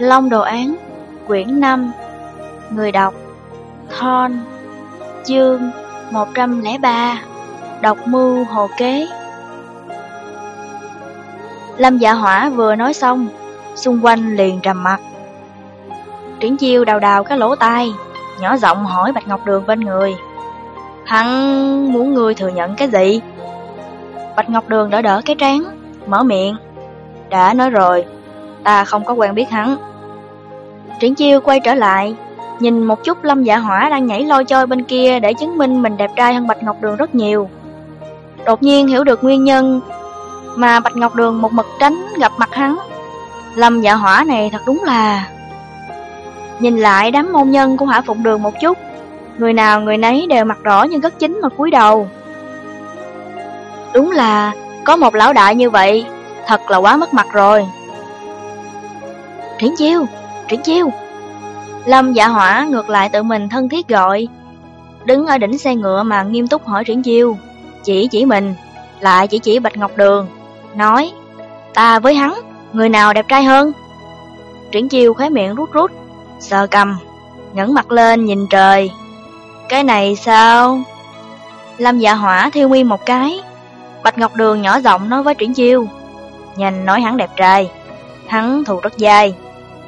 Long Đồ Án, Quyển 5 Người đọc, Thon, Chương 103 Độc mưu hồ kế. Lâm dạ hỏa vừa nói xong, Xung quanh liền trầm mặt Triển chiêu đào đào cái lỗ tai, Nhỏ giọng hỏi Bạch Ngọc Đường bên người, Hắn muốn người thừa nhận cái gì? Bạch Ngọc Đường đỡ đỡ cái trán, Mở miệng, Đã nói rồi, Ta không có quen biết hắn. Triển chiêu quay trở lại, nhìn một chút lâm dạ hỏa đang nhảy lôi chơi bên kia để chứng minh mình đẹp trai hơn Bạch Ngọc Đường rất nhiều. Đột nhiên hiểu được nguyên nhân mà Bạch Ngọc Đường một mực tránh gặp mặt hắn. Lâm dạ hỏa này thật đúng là... Nhìn lại đám môn nhân của hỏa phụng đường một chút, người nào người nấy đều mặt đỏ nhưng rất chính mà cúi đầu. Đúng là có một lão đại như vậy, thật là quá mất mặt rồi. Triển chiêu, Triển chiêu Lâm dạ hỏa ngược lại tự mình thân thiết gọi. Đứng ở đỉnh xe ngựa mà nghiêm túc hỏi Triển chiêu. Chỉ chỉ mình, Lại chỉ chỉ Bạch Ngọc Đường. Nói, Ta với hắn, Người nào đẹp trai hơn? Triển chiêu khóe miệng rút rút, Sờ cầm ngẩng mặt lên nhìn trời. Cái này sao? Lâm dạ hỏa thiêu nguyên một cái. Bạch Ngọc Đường nhỏ giọng nói với Triển chiêu, Nhìn nói hắn đẹp trai, Hắn thù rất dai.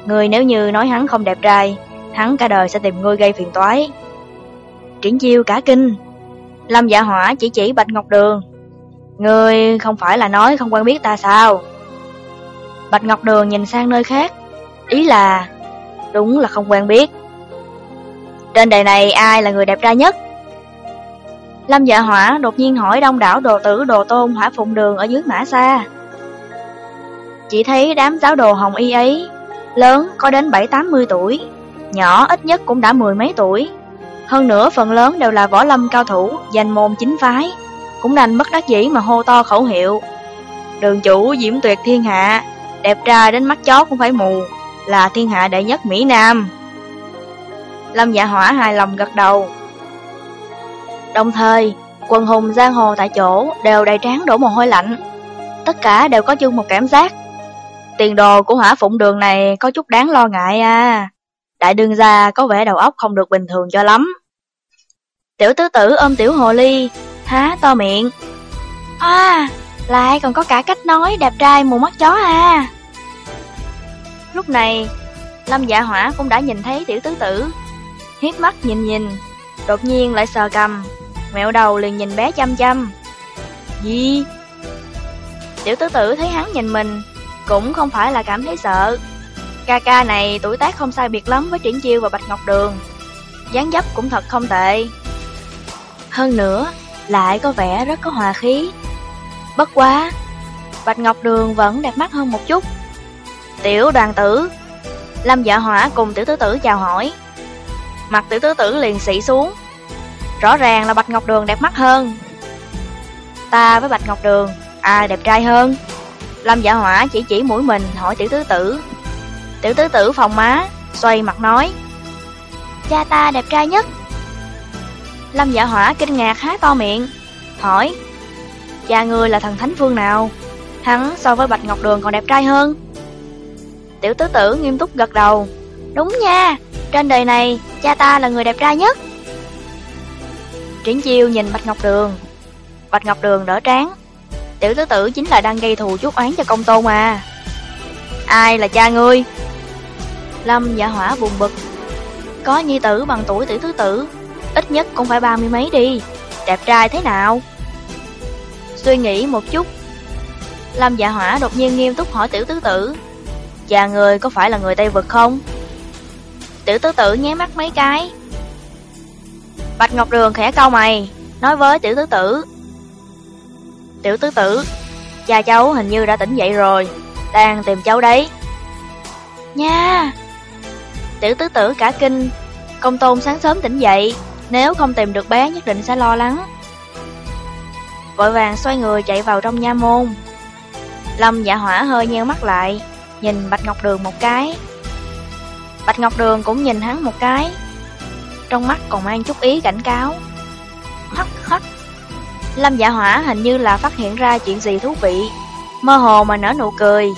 Người nếu như nói hắn không đẹp trai, hắn cả đời sẽ tìm ngươi gây phiền toái. Triển chiêu cả kinh. Lâm dạ hỏa chỉ chỉ Bạch Ngọc Đường. Ngươi không phải là nói không quen biết ta sao? Bạch Ngọc Đường nhìn sang nơi khác. Ý là, đúng là không quen biết. Trên đời này ai là người đẹp trai nhất? Lâm dạ hỏa đột nhiên hỏi đông đảo đồ tử đồ tôn hỏa phụng đường ở dưới mã xa. Chỉ thấy đám giáo đồ hồng y ấy lớn có đến 7-80 tuổi, nhỏ ít nhất cũng đã mười mấy tuổi. Hơn nữa phần lớn đều là võ lâm cao thủ, danh môn chính phái, cũng đành bất đắc dĩ mà hô to khẩu hiệu. Đường chủ diễm tuyệt thiên hạ, đẹp trai đến mắt chó cũng phải mù, là thiên hạ đệ nhất Mỹ Nam. Lâm dạ hỏa hài lòng gật đầu. Đồng thời, quần hùng giang hồ tại chỗ đều đầy trán đổ mồ hôi lạnh. Tất cả đều có chung một cảm giác Tiền đồ của hỏa phụng đường này có chút đáng lo ngại à. Đại đương gia có vẻ đầu óc không được bình thường cho lắm. Tiểu tứ tử ôm tiểu hồ ly, há to miệng. À, lại còn có cả cách nói đẹp trai mù mắt chó à. Lúc này, Lâm dạ hỏa cũng đã nhìn thấy tiểu tứ tử. Hiếp mắt nhìn nhìn, đột nhiên lại sờ cầm, mẹo đầu liền nhìn bé chăm chăm. Gì? Tiểu tứ tử thấy hắn nhìn mình, cũng không phải là cảm thấy sợ. Ca ca này tuổi tác không sai biệt lắm với Triển Chiêu và Bạch Ngọc Đường. dáng dấp cũng thật không tệ. Hơn nữa, lại có vẻ rất có hòa khí. Bất quá, Bạch Ngọc Đường vẫn đẹp mắt hơn một chút. Tiểu đoàn tử, Lâm dạ hỏa cùng tiểu tứ tử chào hỏi. Mặt tiểu tứ tử liền xị xuống. Rõ ràng là Bạch Ngọc Đường đẹp mắt hơn. Ta với Bạch Ngọc Đường, ai đẹp trai hơn? Lâm dạ hỏa chỉ chỉ mũi mình, hỏi tiểu tứ tử. Tiểu tứ tử phòng má, Xoay mặt nói, Cha ta đẹp trai nhất. Lâm dạ hỏa kinh ngạc há to miệng, Hỏi, Cha ngươi là thần thánh phương nào? Hắn so với Bạch Ngọc Đường còn đẹp trai hơn. Tiểu tứ tử nghiêm túc gật đầu, Đúng nha, Trên đời này cha ta là người đẹp trai nhất. Triển chiêu nhìn Bạch Ngọc Đường, Bạch Ngọc Đường đỡ tráng Tiểu tứ tử chính là đang gây thù chuốc oán cho công tôn mà Ai là cha ngươi? Lâm dạ hỏa buồn bực Có nhi tử bằng tuổi tiểu tứ tử Ít nhất cũng phải ba mươi mấy đi Đẹp trai thế nào? Suy nghĩ một chút Lâm dạ hỏa đột nhiên nghiêm túc hỏi tiểu tứ tử Cha người có phải là người Tây Vực không? Tiểu tứ tử nhé mắt mấy cái. Bạch Ngọc Đường khẽ cau mày, nói với tiểu tứ tử. Tiểu tứ tử, cha cháu hình như đã tỉnh dậy rồi, đang tìm cháu đấy. Nha! Tiểu tứ tử cả kinh, công tôn sáng sớm tỉnh dậy, nếu không tìm được bé nhất định sẽ lo lắng. Vội vàng xoay người chạy vào trong nha môn. Lâm dạ hỏa hơi nheo mắt lại, nhìn Bạch Ngọc Đường một cái. Bạch Ngọc Đường cũng nhìn hắn một cái, trong mắt còn mang chút ý cảnh cáo. Hắc hắc. Lâm dạ hỏa hình như là phát hiện ra chuyện gì thú vị, mơ hồ mà nở nụ cười,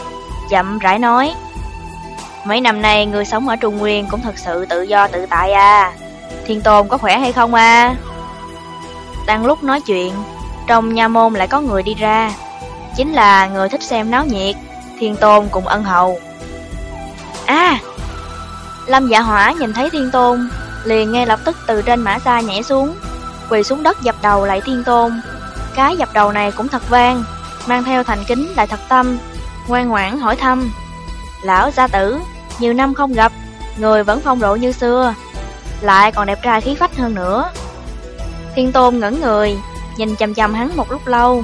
chậm rãi nói. Mấy năm nay người sống ở Trung Nguyên cũng thật sự tự do tự tại à. Thiên Tôn có khỏe hay không à? Đang lúc nói chuyện, trong nha môn lại có người đi ra. Chính là người thích xem náo nhiệt, Thiên Tôn cùng ân hầu. À! Lâm dạ hỏa nhìn thấy Thiên Tôn, liền ngay lập tức từ trên mã xa nhảy xuống, quỳ xuống đất dập đầu lại Thiên Tôn. Cái dập đầu này cũng thật vang, mang theo thành kính lại thật tâm, ngoan ngoãn hỏi thăm. Lão gia tử, nhiều năm không gặp, người vẫn phong độ như xưa, lại còn đẹp trai khí phách hơn nữa. Thiên Tôn ngẩn người, nhìn chầm chầm hắn một lúc lâu.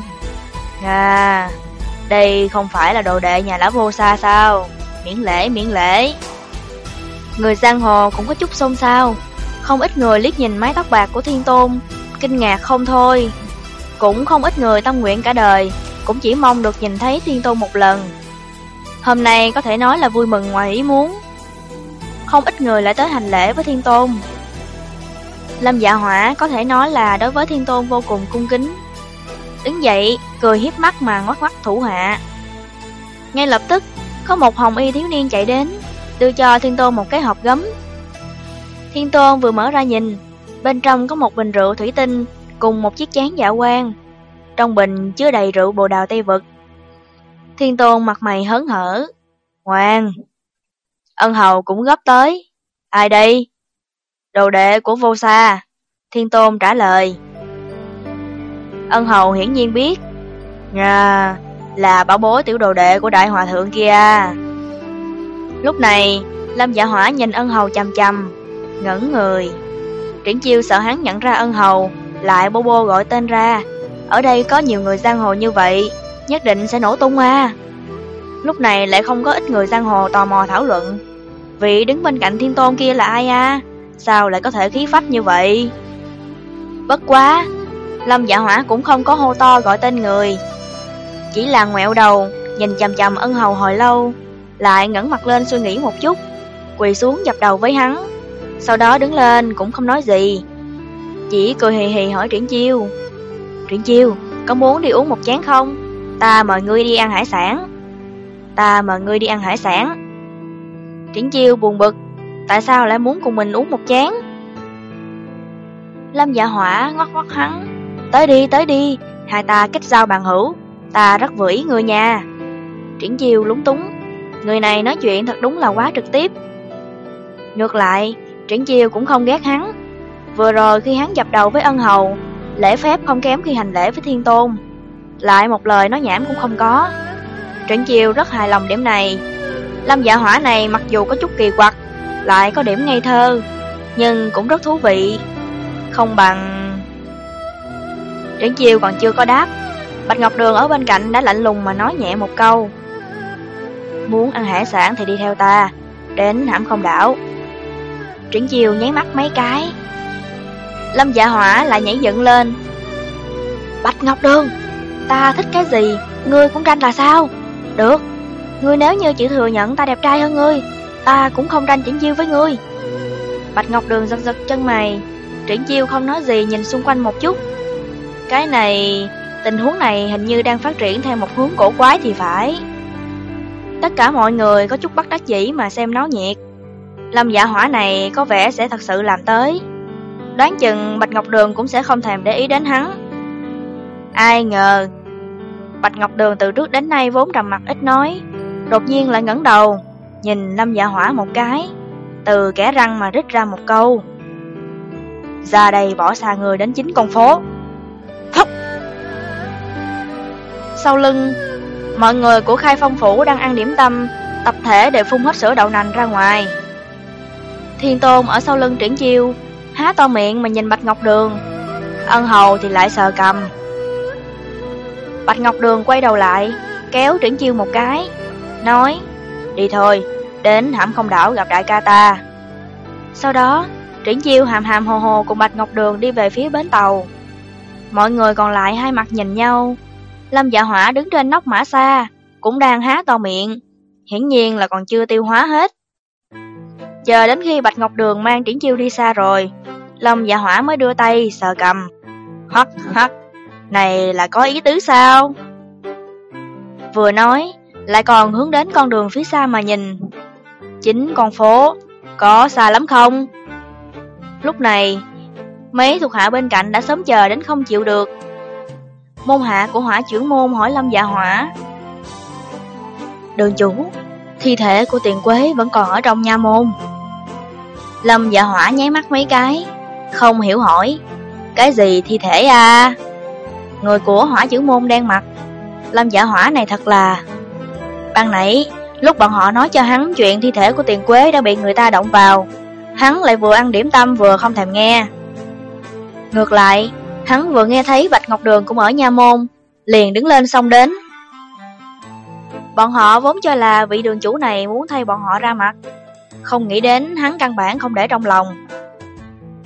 À, đây không phải là đồ đệ nhà lão vô xa sao? Miễn lễ, miễn lễ. Người giang hồ cũng có chút xôn xao, không ít người liếc nhìn mái tóc bạc của Thiên Tôn, kinh ngạc không thôi. Cũng không ít người tâm nguyện cả đời, cũng chỉ mong được nhìn thấy Thiên Tôn một lần. Hôm nay có thể nói là vui mừng ngoài ý muốn. Không ít người lại tới hành lễ với Thiên Tôn. Lâm Dạ Hỏa có thể nói là đối với Thiên Tôn vô cùng cung kính. Đứng dậy, cười hiếp mắt mà ngoắt ngoắt thủ hạ. Ngay lập tức, có một hồng y thiếu niên chạy đến, đưa cho Thiên Tôn một cái hộp gấm. Thiên Tôn vừa mở ra nhìn, bên trong có một bình rượu thủy tinh cùng một chiếc chén dạ quang. Trong bình chứa đầy rượu bồ đào Tây Vực. Thiên Tôn mặt mày hớn hở. Ngoan! Ân hầu cũng gấp tới. Ai đây? Đồ đệ của vô xa. Thiên Tôn trả lời. Ân hầu hiển nhiên biết. Nga, là bảo bối tiểu đồ đệ của đại hòa thượng kia. Lúc này, Lâm Dạ Hỏa nhìn ân hầu chằm chằm, ngẩn người. Triển chiêu sợ hắn nhận ra ân hầu, lại bô bô gọi tên ra. Ở đây có nhiều người giang hồ như vậy, nhất định sẽ nổ tung à. Lúc này lại không có ít người giang hồ tò mò thảo luận. Vị đứng bên cạnh thiên tôn kia là ai à? Sao lại có thể khí phách như vậy? Bất quá, Lâm dạ hỏa cũng không có hô to gọi tên người. Chỉ là ngoẹo đầu, nhìn chầm chầm ân hầu hồi lâu, lại ngẩng mặt lên suy nghĩ một chút, quỳ xuống dập đầu với hắn. Sau đó đứng lên cũng không nói gì, chỉ cười hì hì hỏi Triển Chiêu. Triển Chiêu, có muốn đi uống một chén không? Ta mời ngươi đi ăn hải sản. Ta mời ngươi đi ăn hải sản. Triển Chiêu buồn bực, tại sao lại muốn cùng mình uống một chén? Lâm dạ hỏa ngót ngoắt hắn, tới đi, tới đi, hai ta kết giao bằng hữu, ta rất vừa ý người nhà. Triển Chiêu lúng túng, người này nói chuyện thật đúng là quá trực tiếp. Ngược lại, Triển Chiêu cũng không ghét hắn. Vừa rồi khi hắn dập đầu với ân hầu, lễ phép không kém khi hành lễ với thiên tôn. Lại một lời nói nhảm cũng không có. Triển Chiêu rất hài lòng điểm này. Lâm dạ hỏa này mặc dù có chút kỳ quặc, lại có điểm ngây thơ, nhưng cũng rất thú vị. Không bằng... Triển Chiêu còn chưa có đáp, Bạch Ngọc Đường ở bên cạnh đã lạnh lùng mà nói nhẹ một câu. Muốn ăn hải sản thì đi theo ta, đến hãm không đảo. Triển Chiêu nháy mắt mấy cái. Lâm Dạ Hỏa lại nhảy dựng lên. Bạch Ngọc Đường, ta thích cái gì, ngươi cũng tranh là sao? Được, ngươi nếu như chịu thừa nhận ta đẹp trai hơn ngươi, ta cũng không tranh Triển Chiêu với ngươi. Bạch Ngọc Đường giật giật chân mày, Triển Chiêu không nói gì nhìn xung quanh một chút. Cái này, tình huống này hình như đang phát triển theo một hướng cổ quái thì phải. Tất cả mọi người có chút bắt đắc dĩ mà xem náo nhiệt. Lâm dạ hỏa này có vẻ sẽ thật sự làm tới. Đoán chừng Bạch Ngọc Đường cũng sẽ không thèm để ý đến hắn. Ai ngờ, Bạch Ngọc Đường từ trước đến nay vốn trầm mặt ít nói, đột nhiên lại ngẩng đầu, nhìn Lâm dạ hỏa một cái, từ kẻ răng mà rít ra một câu. Ra đây bỏ xa người đến chính con phố. Phốc! Sau lưng, mọi người của khai phong phủ đang ăn điểm tâm, tập thể đều phun hết sữa đậu nành ra ngoài. Thiên Tôn ở sau lưng triển chiêu, há to miệng mà nhìn Bạch Ngọc Đường. Ân hầu thì lại sờ cầm. Bạch Ngọc Đường quay đầu lại, kéo triển chiêu một cái, nói, đi thôi, đến hãm không đảo gặp đại ca ta. Sau đó, triển chiêu hàm hàm hồ hồ cùng Bạch Ngọc Đường đi về phía bến tàu. Mọi người còn lại hai mặt nhìn nhau. Lâm dạ hỏa đứng trên nóc mã xa, cũng đang há to miệng, hiển nhiên là còn chưa tiêu hóa hết. Chờ đến khi Bạch Ngọc Đường mang triển chiêu đi xa rồi, Lâm dạ hỏa mới đưa tay sờ cầm. Hắc hắc, này là có ý tứ sao? Vừa nói, lại còn hướng đến con đường phía xa mà nhìn. Chính con phố, có xa lắm không? Lúc này, mấy thuộc hạ bên cạnh đã sớm chờ đến không chịu được. Môn hạ của hỏa trưởng môn hỏi Lâm dạ hỏa. Đường chủ, thi thể của tiền quế vẫn còn ở trong nha môn. Lâm dạ hỏa nháy mắt mấy cái, không hiểu hỏi. Cái gì thi thể à? Người của hỏa chữ môn đen mặt. Lâm dạ hỏa này thật là... Ban nãy, lúc bọn họ nói cho hắn chuyện thi thể của tiền quế đã bị người ta động vào, hắn lại vừa ăn điểm tâm vừa không thèm nghe. Ngược lại, hắn vừa nghe thấy Bạch Ngọc Đường cũng ở nha môn, liền đứng lên xong đến. Bọn họ vốn cho là vị đường chủ này muốn thay bọn họ ra mặt, không nghĩ đến hắn căn bản không để trong lòng.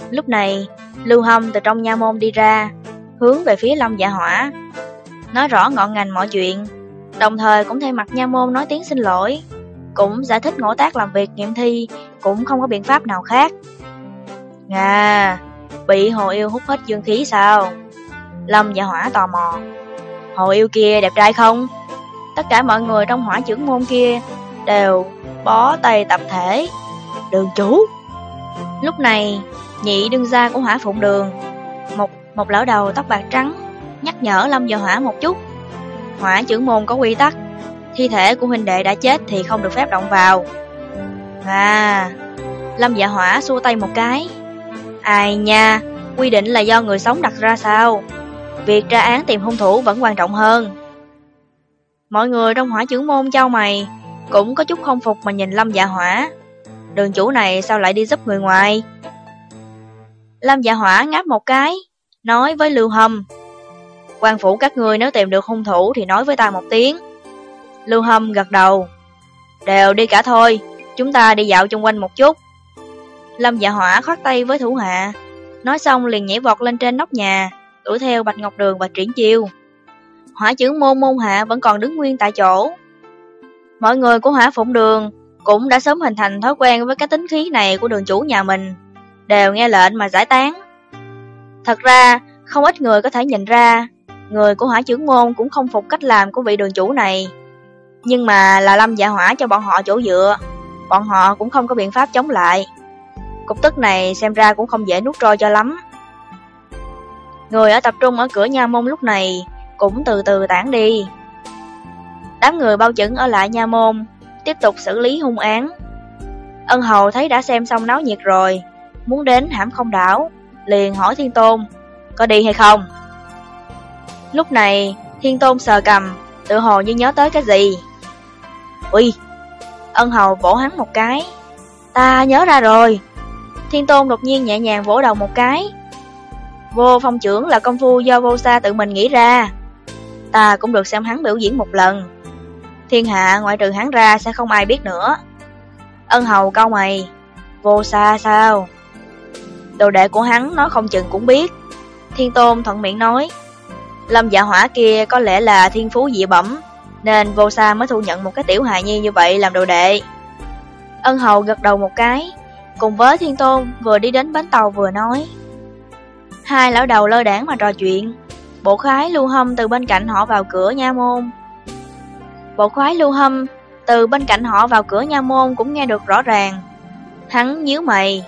Lúc này, Lưu Hâm từ trong nha môn đi ra, hướng về phía Lâm Dạ Hỏa, nói rõ ngọn ngành mọi chuyện, đồng thời cũng thay mặt nha môn nói tiếng xin lỗi, cũng giải thích ngộ tác làm việc nghiệm thi, cũng không có biện pháp nào khác. À, bị hồ yêu hút hết dương khí sao? Lâm Dạ Hỏa tò mò. Hồ yêu kia đẹp trai không? Tất cả mọi người trong hỏa trưởng môn kia đều bó tay tập thể. Đường chủ! Lúc này, nhị đương gia của hỏa phụng đường, một một lão đầu tóc bạc trắng, nhắc nhở Lâm Dạ Hỏa một chút. Hỏa trưởng môn có quy tắc, thi thể của huynh đệ đã chết thì không được phép động vào. À, Lâm Dạ Hỏa xua tay một cái. Ai nha, quy định là do người sống đặt ra sao? Việc tra án tìm hung thủ vẫn quan trọng hơn. Mọi người trong hỏa trưởng môn trao mày, cũng có chút không phục mà nhìn Lâm Dạ Hỏa. Đường chủ này sao lại đi giúp người ngoài? Lâm Dạ Hỏa ngáp một cái, nói với Lưu Hâm. quan phủ các người nếu tìm được hung thủ thì nói với ta một tiếng. Lưu Hâm gật đầu. Đều đi cả thôi, chúng ta đi dạo chung quanh một chút. Lâm Dạ Hỏa khoát tay với thủ hạ, nói xong liền nhảy vọt lên trên nóc nhà, đuổi theo Bạch Ngọc Đường và Triển Chiêu. Hỏa trưởng môn môn hạ vẫn còn đứng nguyên tại chỗ. Mọi người của hỏa phụng đường cũng đã sớm hình thành thói quen với cái tính khí này của đường chủ nhà mình, đều nghe lệnh mà giải tán. Thật ra, không ít người có thể nhìn ra, người của hỏa trưởng môn cũng không phục cách làm của vị đường chủ này. Nhưng mà là lâm dạ hỏa cho bọn họ chỗ dựa, bọn họ cũng không có biện pháp chống lại. Cục tức này xem ra cũng không dễ nuốt trôi cho lắm. Người ở tập trung ở cửa nha môn lúc này cũng từ từ tản đi. Đám người bao chẩn ở lại nha môn, tiếp tục xử lý hung án. Ân hầu thấy đã xem xong náo nhiệt rồi, muốn đến hãm không đảo, liền hỏi Thiên Tôn, có đi hay không? Lúc này, Thiên Tôn sờ cầm, tự hồ như nhớ tới cái gì. Ui, ân hầu vỗ hắn một cái, ta nhớ ra rồi. Thiên Tôn đột nhiên nhẹ nhàng vỗ đầu một cái. Vô phong trưởng là công phu do vô sa tự mình nghĩ ra. Ta cũng được xem hắn biểu diễn một lần. Thiên hạ ngoại trừ hắn ra sẽ không ai biết nữa. Ân hầu cao mày, vô sa sao? Đồ đệ của hắn nói không chừng cũng biết. Thiên Tôn thuận miệng nói, Lâm dạ hỏa kia có lẽ là thiên phú dị bẩm, nên vô sa mới thu nhận một cái tiểu hài nhi như vậy làm đồ đệ. Ân hầu gật đầu một cái, cùng với Thiên Tôn vừa đi đến bến tàu vừa nói. Hai lão đầu lơ đảng mà trò chuyện, bộ khái lưu hâm từ bên cạnh họ vào cửa nha môn. Bộ khoái lưu hâm từ bên cạnh họ vào cửa nha môn cũng nghe được rõ ràng. Hắn nhíu mày.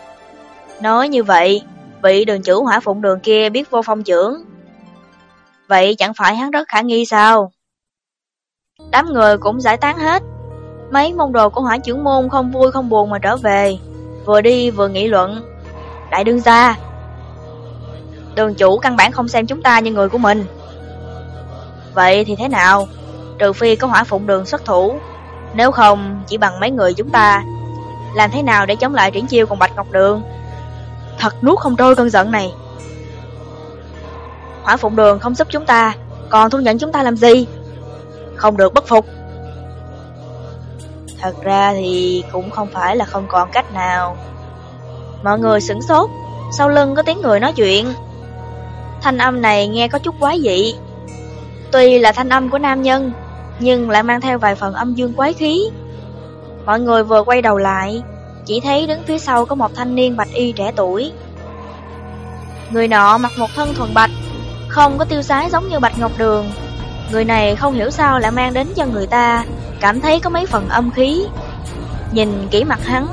Nói như vậy, vị đường chủ hỏa phụng đường kia biết vô phong trưởng. Vậy chẳng phải hắn rất khả nghi sao? Đám người cũng giải tán hết. Mấy môn đồ của hỏa trưởng môn không vui không buồn mà trở về. Vừa đi vừa nghị luận. Đại đương gia. Đường chủ căn bản không xem chúng ta như người của mình. Vậy thì thế nào? Trừ phi có hỏa phụng đường xuất thủ. Nếu không, chỉ bằng mấy người chúng ta, Làm thế nào để chống lại triển chiêu cùng Bạch Ngọc Đường? Thật nuốt không trôi cơn giận này. Hỏa Phụng Đường không giúp chúng ta, Còn thu nhận chúng ta làm gì? Không được bất phục. Thật ra thì cũng không phải là không còn cách nào. Mọi người sửng sốt, Sau lưng có tiếng người nói chuyện. Thanh âm này nghe có chút quái dị. Tuy là thanh âm của nam nhân nhưng lại mang theo vài phần âm dương quái khí. Mọi người vừa quay đầu lại, Chỉ thấy đứng phía sau có một thanh niên bạch y trẻ tuổi. Người nọ mặc một thân thuần bạch, Không có tiêu sái giống như bạch ngọc đường. Người này không hiểu sao lại mang đến cho người ta, Cảm thấy có mấy phần âm khí. Nhìn kỹ mặt hắn,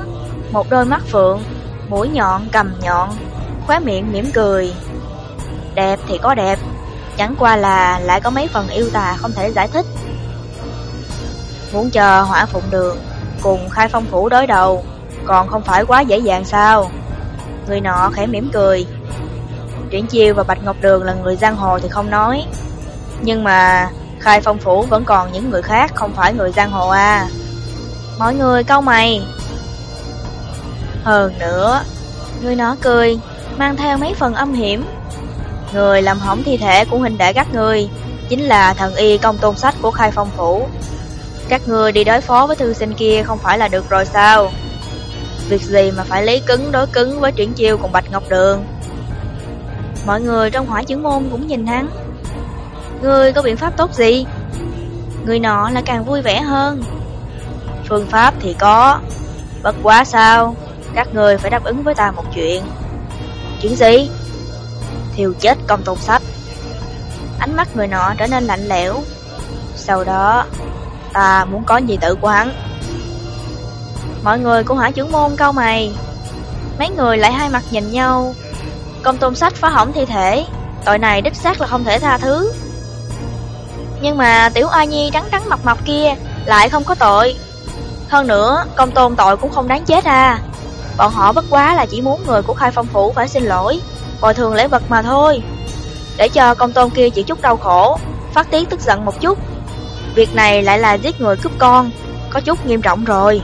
Một đôi mắt phượng, Mũi nhọn cầm nhọn, Khóe miệng mỉm cười. Đẹp thì có đẹp, Chẳng qua là lại có mấy phần yêu tà không thể giải thích. Muốn chờ hỏa phụng đường Cùng khai phong phủ đối đầu, Còn không phải quá dễ dàng sao? Người nọ khẽ mỉm cười. Triển Chiêu và Bạch Ngọc Đường là người giang hồ thì không nói. Nhưng mà khai phong phủ vẫn còn những người khác, không phải người giang hồ à. Mọi người câu mày. Hơn nữa, Người nọ cười, Mang theo mấy phần âm hiểm. Người làm hỏng thi thể của huynh đệ các người Chính là thần y công tôn sách của khai phong phủ. Các người đi đối phó với thư sinh kia không phải là được rồi sao? Việc gì mà phải lấy cứng đối cứng với chuyển chiêu cùng Bạch Ngọc Đường? Mọi người trong hỏa chứng môn cũng nhìn hắn. Ngươi có biện pháp tốt gì? Người nọ là càng vui vẻ hơn. Phương pháp thì có, Bất quá sao? Các người phải đáp ứng với ta một chuyện. Chuyện gì? Thiêu chết công tôn sách Ánh mắt người nọ trở nên lạnh lẽo. Sau đó Ta muốn có gì tự của hắn. Mọi người cũng hỏi trưởng môn câu mày. Mấy người lại hai mặt nhìn nhau. Công tôn sách phá hỏng thi thể. Tội này đích xác là không thể tha thứ. Nhưng mà tiểu a nhi trắng trắng mập mập kia Lại không có tội. Hơn nữa, công tôn tội cũng không đáng chết à. Bọn họ bất quá là chỉ muốn người của khai phong phủ phải xin lỗi. Bồi thường lễ vật mà thôi. Để cho công tôn kia chịu chút đau khổ, Phát tiết tức giận một chút. Việc này lại là giết người cướp con. Có chút nghiêm trọng rồi.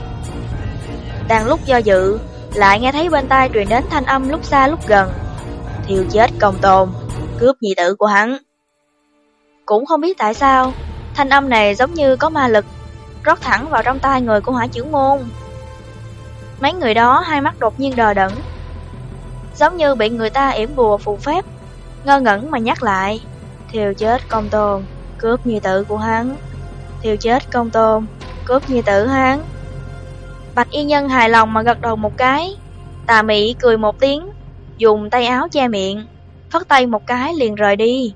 Đang lúc do dự, Lại nghe thấy bên tai truyền đến thanh âm lúc xa lúc gần. Thiêu chết công tôn, Cướp nhị tử của hắn. Cũng không biết tại sao, Thanh âm này giống như có ma lực, Rót thẳng vào trong tai người của hỏa trưởng môn. Mấy người đó hai mắt đột nhiên đờ đẫn, Giống như bị người ta yểm bùa phù phép, Ngơ ngẩn mà nhắc lại, Thiêu chết công tôn, Cướp nhi tử của hắn. Thiêu chết công tôn Cướp nhi tử hắn Bạch y nhân hài lòng mà gật đầu một cái. Tà Mỹ cười một tiếng, Dùng tay áo che miệng, Phất tay một cái liền rời đi.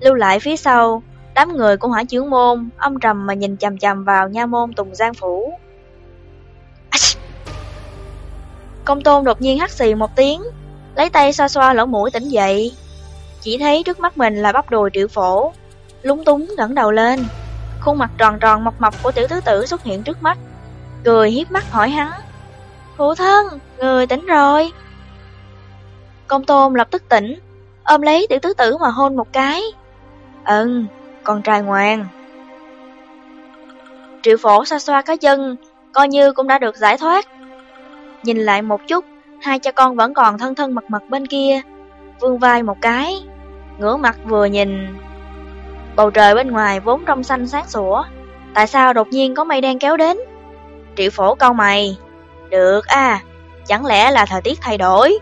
Lưu lại phía sau, Đám người của hỏa chướng môn Ông trầm mà nhìn chầm chầm vào nha môn Tùng Giang Phủ. Công tôn đột nhiên hắt xì một tiếng, Lấy tay xoa xoa lỗ mũi tỉnh dậy. Chỉ thấy trước mắt mình là bắp đùi triệu phổ, Lúng túng ngẩng đầu lên. Khuôn mặt tròn tròn mập mập của tiểu tứ tử xuất hiện trước mắt Cười hiếp mắt hỏi hắn Phụ thân, người tỉnh rồi Công tôn lập tức tỉnh Ôm lấy tiểu tứ tử mà hôn một cái Ừ, con trai ngoan Triệu phổ xoa xoa cái chân Coi như cũng đã được giải thoát Nhìn lại một chút, hai cha con vẫn còn thân thân mật mật bên kia. Vương vai một cái, ngửa mặt vừa nhìn. Bầu trời bên ngoài vốn trong xanh sáng sủa, tại sao đột nhiên có mây đen kéo đến? Triệu phổ câu mày, được à, chẳng lẽ là thời tiết thay đổi?